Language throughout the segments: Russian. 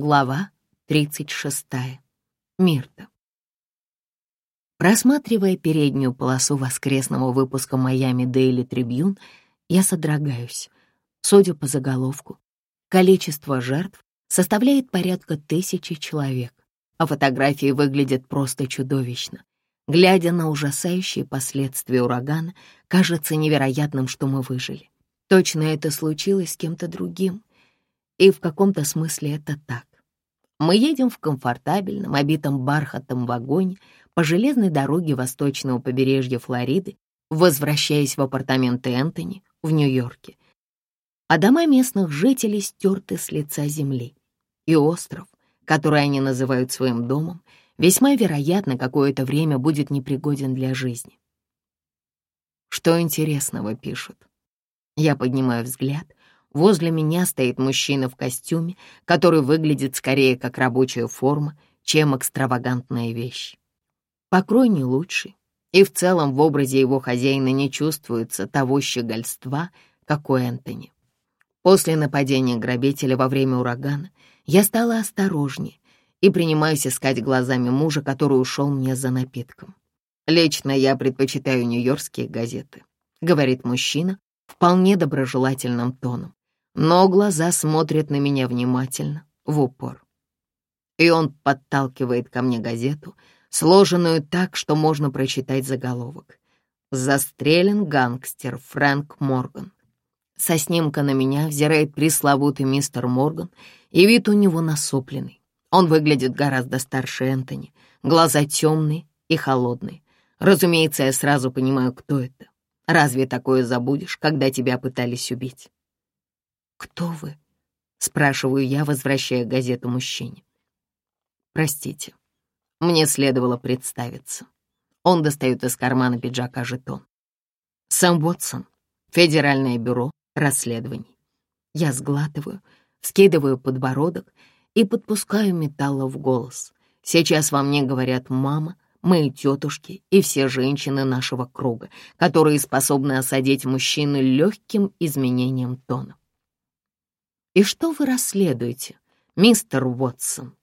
Глава 36. Мирта. Просматривая переднюю полосу воскресного выпуска «Майами Дейли Трибьюн», я содрогаюсь. Судя по заголовку, количество жертв составляет порядка тысячи человек, а фотографии выглядят просто чудовищно. Глядя на ужасающие последствия урагана, кажется невероятным, что мы выжили. Точно это случилось с кем-то другим. И в каком-то смысле это так. Мы едем в комфортабельном, обитом бархатом вагоне по железной дороге восточного побережья Флориды, возвращаясь в апартаменты Энтони в Нью-Йорке. А дома местных жителей стерты с лица земли. И остров, который они называют своим домом, весьма вероятно какое-то время будет непригоден для жизни. Что интересного пишут? Я поднимаю взгляд Возле меня стоит мужчина в костюме, который выглядит скорее как рабочая форма, чем экстравагантная вещь. Покрой не лучший, и в целом в образе его хозяина не чувствуется того щегольства, как у Энтони. После нападения грабителя во время урагана я стала осторожнее и принимаюсь искать глазами мужа, который ушел мне за напитком. «Лично я предпочитаю нью-йоркские газеты», — говорит мужчина вполне доброжелательным тоном но глаза смотрят на меня внимательно, в упор. И он подталкивает ко мне газету, сложенную так, что можно прочитать заголовок. «Застрелен гангстер Фрэнк Морган». Со снимка на меня взирает пресловутый мистер Морган, и вид у него насупленный. Он выглядит гораздо старше Энтони, глаза темные и холодные. Разумеется, я сразу понимаю, кто это. Разве такое забудешь, когда тебя пытались убить? «Кто вы?» — спрашиваю я, возвращая газету мужчине. «Простите, мне следовало представиться». Он достает из кармана пиджака жетон. «Сэм Уотсон, Федеральное бюро расследований». Я сглатываю, скидываю подбородок и подпускаю металла в голос. Сейчас во мне говорят «мама», мои тетушки и все женщины нашего круга, которые способны осадить мужчину легким изменением тона. И что вы расследуете, мистер Уотсон?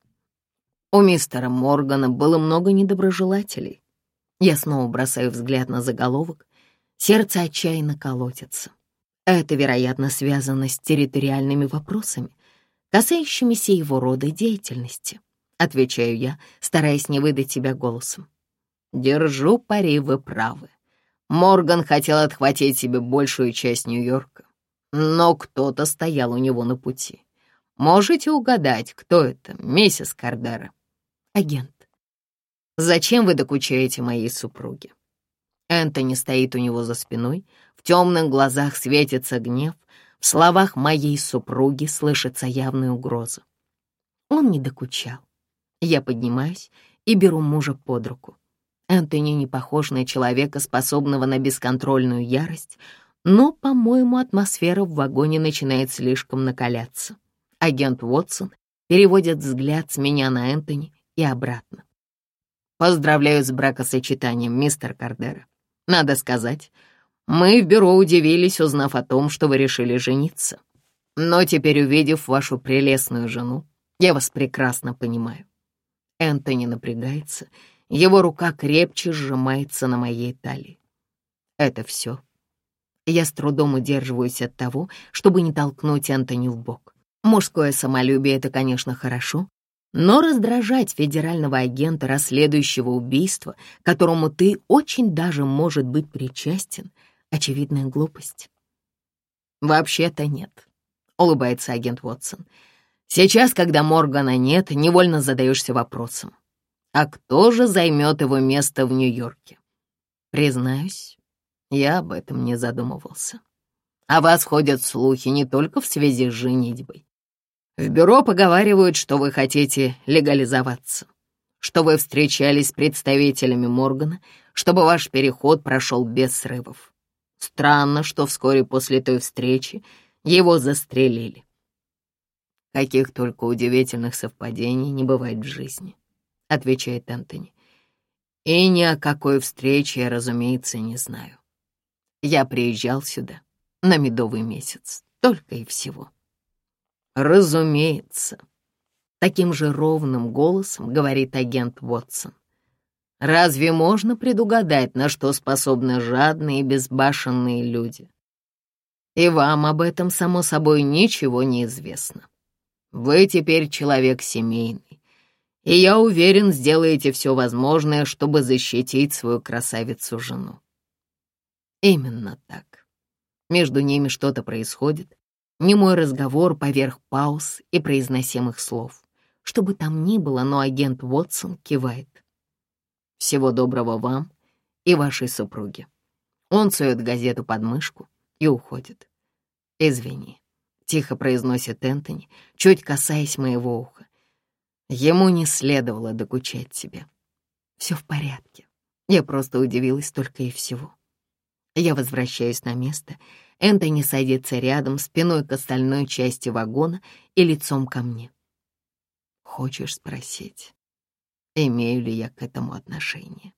У мистера Моргана было много недоброжелателей. Я снова бросаю взгляд на заголовок. Сердце отчаянно колотится. Это, вероятно, связано с территориальными вопросами, касающимися его рода деятельности. Отвечаю я, стараясь не выдать себя голосом. Держу пари, вы правы. Морган хотел отхватить себе большую часть Нью-Йорка. Но кто-то стоял у него на пути. Можете угадать, кто это, миссис Кардера? Агент. Зачем вы докучаете моей супруге? Энтони стоит у него за спиной, в темных глазах светится гнев, в словах моей супруги слышится явная угроза. Он не докучал. Я поднимаюсь и беру мужа под руку. Энтони не похож на человека, способного на бесконтрольную ярость, но, по-моему, атмосфера в вагоне начинает слишком накаляться. Агент Уотсон переводит взгляд с меня на Энтони и обратно. «Поздравляю с бракосочетанием, мистер Кардера. Надо сказать, мы в бюро удивились, узнав о том, что вы решили жениться. Но теперь, увидев вашу прелестную жену, я вас прекрасно понимаю». Энтони напрягается, его рука крепче сжимается на моей талии. «Это все?» Я с трудом удерживаюсь от того, чтобы не толкнуть Антони в бок. Мужское самолюбие — это, конечно, хорошо, но раздражать федерального агента, расследующего убийство, которому ты очень даже, может быть, причастен, — очевидная глупость. «Вообще-то нет», — улыбается агент Уотсон. «Сейчас, когда Моргана нет, невольно задаешься вопросом. А кто же займет его место в Нью-Йорке? Признаюсь, я об этом не задумывался. О вас ходят слухи не только в связи с женитьбой. В бюро поговаривают, что вы хотите легализоваться, что вы встречались с представителями Моргана, чтобы ваш переход прошел без срывов. Странно, что вскоре после той встречи его застрелили. Каких только удивительных совпадений не бывает в жизни, отвечает Энтони. И ни о какой встрече я, разумеется, не знаю. Я приезжал сюда на медовый месяц, только и всего. Разумеется. Таким же ровным голосом говорит агент Уотсон. Разве можно предугадать, на что способны жадные и безбашенные люди? И вам об этом, само собой, ничего не известно. Вы теперь человек семейный, и я уверен, сделаете все возможное, чтобы защитить свою красавицу-жену. Именно так. Между ними что-то происходит, не мой разговор поверх пауз и произносимых слов. Что бы там ни было, но агент Уотсон кивает. Всего доброго вам и вашей супруге. Он сует газету под мышку и уходит. «Извини», — тихо произносит Энтони, чуть касаясь моего уха. Ему не следовало докучать тебе. Все в порядке. Я просто удивилась только и всего. Я возвращаюсь на место. Энтони садится рядом, спиной к остальной части вагона и лицом ко мне. Хочешь спросить, имею ли я к этому отношение.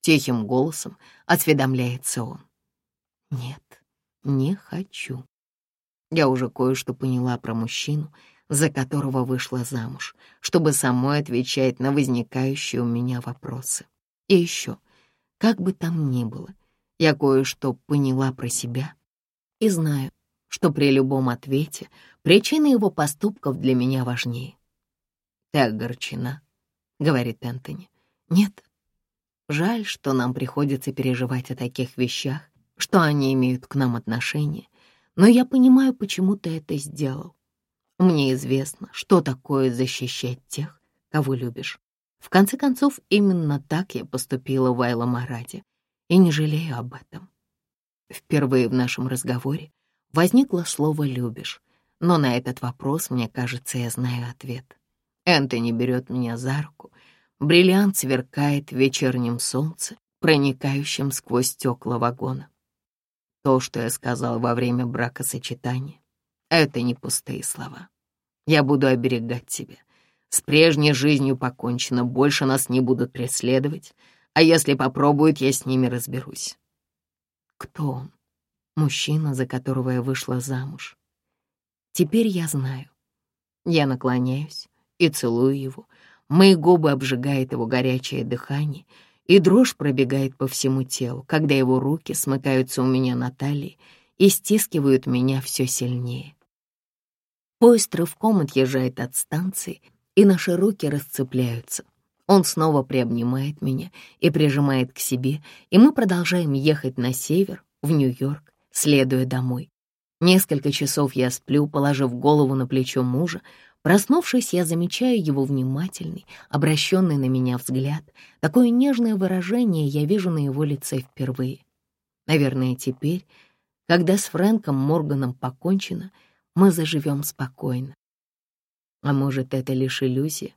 Тихим голосом осведомляется он. Нет, не хочу. Я уже кое-что поняла про мужчину, за которого вышла замуж, чтобы самой отвечать на возникающие у меня вопросы. И еще, как бы там ни было, я кое-что поняла про себя и знаю, что при любом ответе причина его поступков для меня важнее. «Ты огорчена?» — говорит Энтони. «Нет. Жаль, что нам приходится переживать о таких вещах, что они имеют к нам отношение, но я понимаю, почему ты это сделал. Мне известно, что такое защищать тех, кого любишь. В конце концов, именно так я поступила в Айла-Мараде, и не жалею об этом. Впервые в нашем разговоре возникло слово «любишь», но на этот вопрос, мне кажется, я знаю ответ. Энтони берет меня за руку. Бриллиант сверкает в вечернем солнце, проникающем сквозь стекла вагона. То, что я сказал во время бракосочетания, это не пустые слова. Я буду оберегать тебя. С прежней жизнью покончено, больше нас не будут преследовать, а если попробуют, я с ними разберусь. Кто он? Мужчина, за которого я вышла замуж. Теперь я знаю. Я наклоняюсь, и целую его. Мои губы обжигает его горячее дыхание, и дрожь пробегает по всему телу, когда его руки смыкаются у меня на талии и стискивают меня все сильнее. Поезд рывком отъезжает от станции, и наши руки расцепляются. Он снова приобнимает меня и прижимает к себе, и мы продолжаем ехать на север, в Нью-Йорк, следуя домой. Несколько часов я сплю, положив голову на плечо мужа, Проснувшись, я замечаю его внимательный, обращенный на меня взгляд. Такое нежное выражение я вижу на его лице впервые. Наверное, теперь, когда с Фрэнком Морганом покончено, мы заживем спокойно. А может, это лишь иллюзия,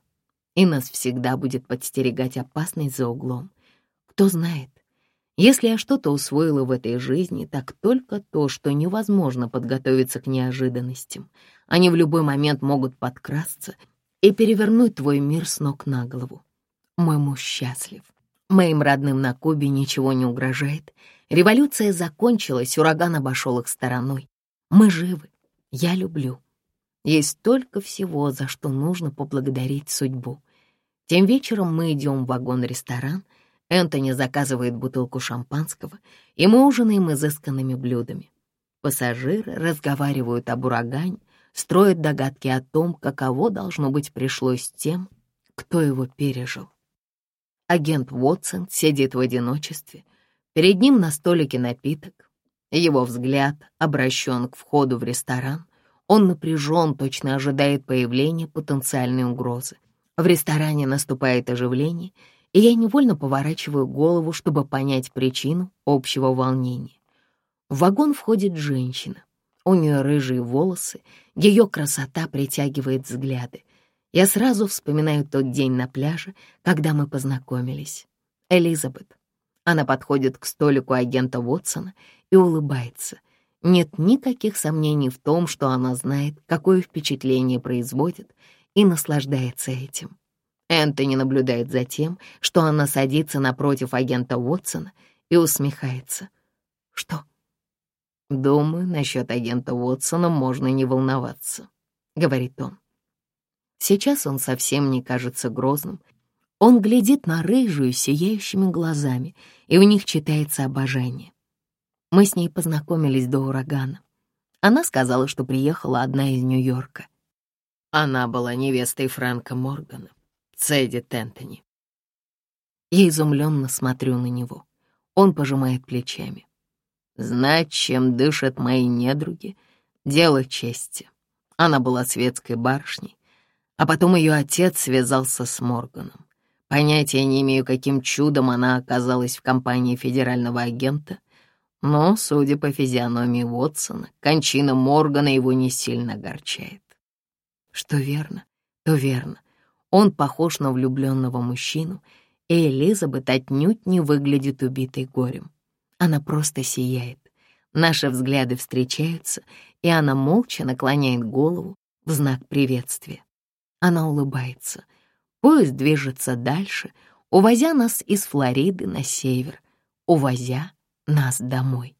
и нас всегда будет подстерегать опасность за углом. Кто знает, если я что-то усвоила в этой жизни, так только то, что невозможно подготовиться к неожиданностям. Они в любой момент могут подкрасться и перевернуть твой мир с ног на голову. Мой муж счастлив. Моим родным на Кубе ничего не угрожает. Революция закончилась, ураган обошел их стороной. Мы живы. Я люблю. Есть столько всего, за что нужно поблагодарить судьбу. Тем вечером мы идем в вагон-ресторан — Энтони заказывает бутылку шампанского, и мы ужинаем изысканными блюдами. Пассажиры разговаривают об урагане, строят догадки о том, каково должно быть пришлось тем, кто его пережил. Агент Уотсон сидит в одиночестве. Перед ним на столике напиток. Его взгляд обращен к входу в ресторан. Он напряжен, точно ожидает появления потенциальной угрозы. В ресторане наступает оживление — и я невольно поворачиваю голову, чтобы понять причину общего волнения. В вагон входит женщина. У нее рыжие волосы, ее красота притягивает взгляды. Я сразу вспоминаю тот день на пляже, когда мы познакомились. Элизабет. Она подходит к столику агента Уотсона и улыбается. Нет никаких сомнений в том, что она знает, какое впечатление производит, и наслаждается этим. Энтони наблюдает за тем, что она садится напротив агента Уотсона и усмехается. «Что?» «Думаю, насчет агента Уотсона можно не волноваться», — говорит он. Сейчас он совсем не кажется грозным. Он глядит на рыжую сияющими глазами, и в них читается обожание. Мы с ней познакомились до урагана. Она сказала, что приехала одна из Нью-Йорка. Она была невестой Фрэнка Моргана, Цеди Тентони. Я изумленно смотрю на него. Он пожимает плечами. Знать, чем дышат мои недруги, дело чести. Она была светской барышней, а потом ее отец связался с Морганом. Понятия не имею, каким чудом она оказалась в компании федерального агента, но, судя по физиономии Уотсона, кончина Моргана его не сильно огорчает. Что верно, то верно. Он похож на влюбленного мужчину, и Элизабет отнюдь не выглядит убитой горем. Она просто сияет. Наши взгляды встречаются, и она молча наклоняет голову в знак приветствия. Она улыбается. Поезд движется дальше, увозя нас из Флориды на север, увозя нас домой.